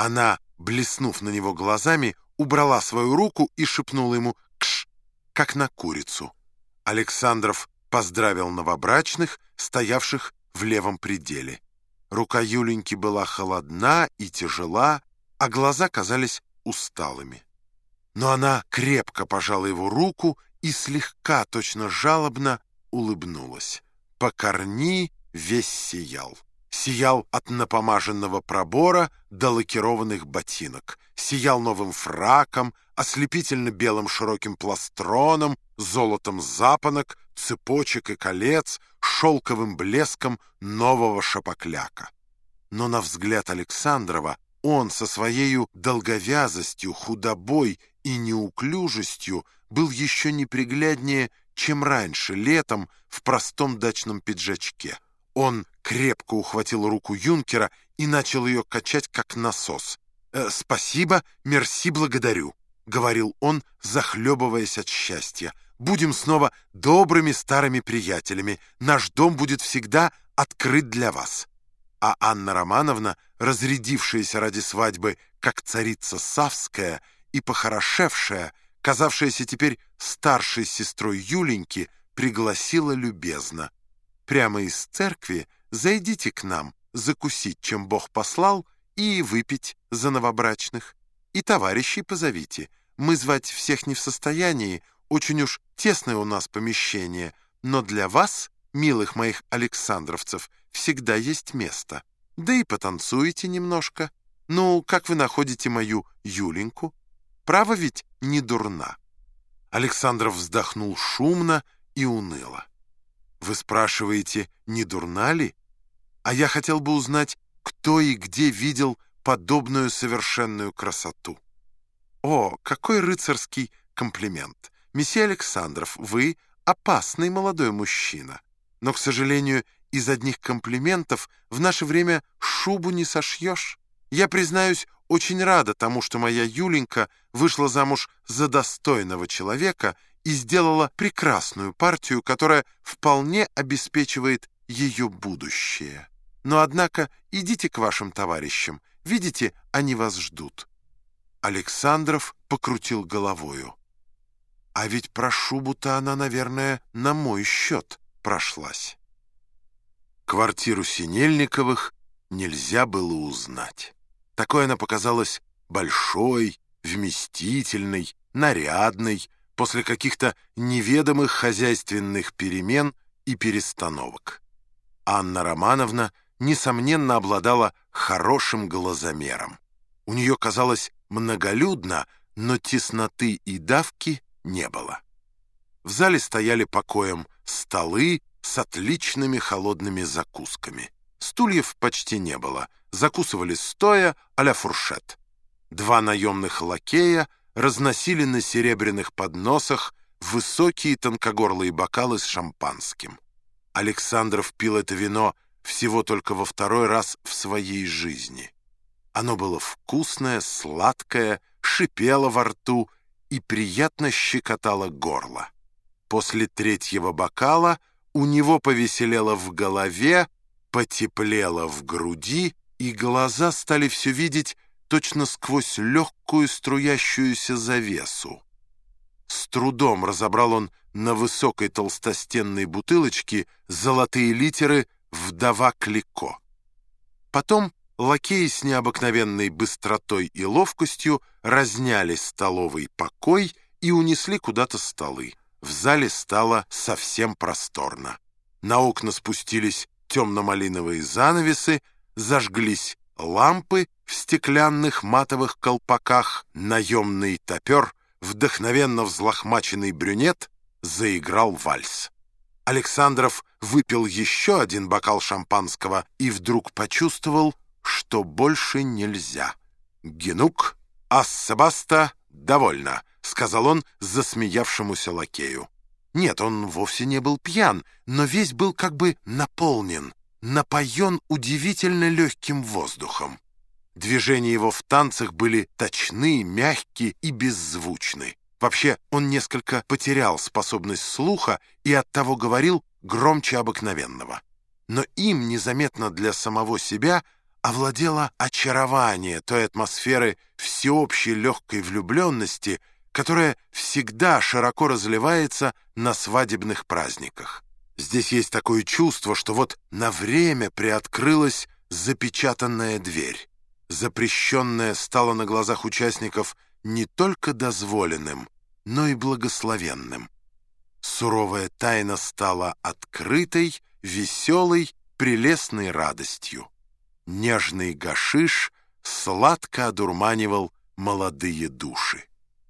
Она, блеснув на него глазами, убрала свою руку и шепнула ему «кш», как на курицу. Александров поздравил новобрачных, стоявших в левом пределе. Рука Юленьки была холодна и тяжела, а глаза казались усталыми. Но она крепко пожала его руку и слегка, точно жалобно, улыбнулась. Покорни весь сиял. Сиял от напомаженного пробора до лакированных ботинок. Сиял новым фраком, ослепительно белым широким пластроном, золотом запонок, цепочек и колец, шелковым блеском нового шапокляка. Но на взгляд Александрова он со своей долговязостью, худобой и неуклюжестью был еще непригляднее, чем раньше, летом, в простом дачном пиджачке. Он крепко ухватил руку юнкера и начал ее качать, как насос. «Э, «Спасибо, мерси, благодарю», — говорил он, захлебываясь от счастья. «Будем снова добрыми старыми приятелями. Наш дом будет всегда открыт для вас». А Анна Романовна, разрядившаяся ради свадьбы, как царица Савская, и похорошевшая, казавшаяся теперь старшей сестрой Юленьки, пригласила любезно. «Прямо из церкви зайдите к нам, закусить, чем Бог послал, и выпить за новобрачных. И товарищей позовите. Мы звать всех не в состоянии, очень уж тесное у нас помещение, но для вас, милых моих александровцев, всегда есть место. Да и потанцуете немножко. Ну, как вы находите мою Юленьку? Право ведь не дурна». Александров вздохнул шумно и уныло. «Вы спрашиваете, не дурна ли? А я хотел бы узнать, кто и где видел подобную совершенную красоту». «О, какой рыцарский комплимент! Месье Александров, вы опасный молодой мужчина. Но, к сожалению, из одних комплиментов в наше время шубу не сошьешь. Я, признаюсь, очень рада тому, что моя Юленька вышла замуж за достойного человека и сделала прекрасную партию, которая вполне обеспечивает ее будущее. Но, однако, идите к вашим товарищам. Видите, они вас ждут». Александров покрутил головою. «А ведь про шубу-то она, наверное, на мой счет прошлась». Квартиру Синельниковых нельзя было узнать. Такой она показалась большой, вместительной, нарядной, после каких-то неведомых хозяйственных перемен и перестановок. Анна Романовна, несомненно, обладала хорошим глазомером. У нее казалось многолюдно, но тесноты и давки не было. В зале стояли покоем столы с отличными холодными закусками. Стульев почти не было — закусывали стоя а фуршет. Два наемных лакея разносили на серебряных подносах высокие тонкогорлые бокалы с шампанским. Александров пил это вино всего только во второй раз в своей жизни. Оно было вкусное, сладкое, шипело во рту и приятно щекотало горло. После третьего бокала у него повеселело в голове, потеплело в груди, и глаза стали все видеть точно сквозь легкую струящуюся завесу. С трудом разобрал он на высокой толстостенной бутылочке золотые литеры «Вдова Клико». Потом лакеи с необыкновенной быстротой и ловкостью разняли столовый покой и унесли куда-то столы. В зале стало совсем просторно. На окна спустились темно-малиновые занавесы, зажглись лампы в стеклянных матовых колпаках, наемный топер, вдохновенно взлохмаченный брюнет, заиграл вальс. Александров выпил еще один бокал шампанского и вдруг почувствовал, что больше нельзя. «Генук, ассабаста, довольно», — сказал он засмеявшемуся лакею. Нет, он вовсе не был пьян, но весь был как бы наполнен, напоен удивительно легким воздухом. Движения его в танцах были точны, мягкие и беззвучны. Вообще, он несколько потерял способность слуха и оттого говорил громче обыкновенного. Но им, незаметно для самого себя, овладело очарование той атмосферы всеобщей легкой влюбленности, которая всегда широко разливается на свадебных праздниках. Здесь есть такое чувство, что вот на время приоткрылась запечатанная дверь. Запрещенное стало на глазах участников не только дозволенным, но и благословенным. Суровая тайна стала открытой, веселой, прелестной радостью. Нежный гашиш сладко одурманивал молодые души.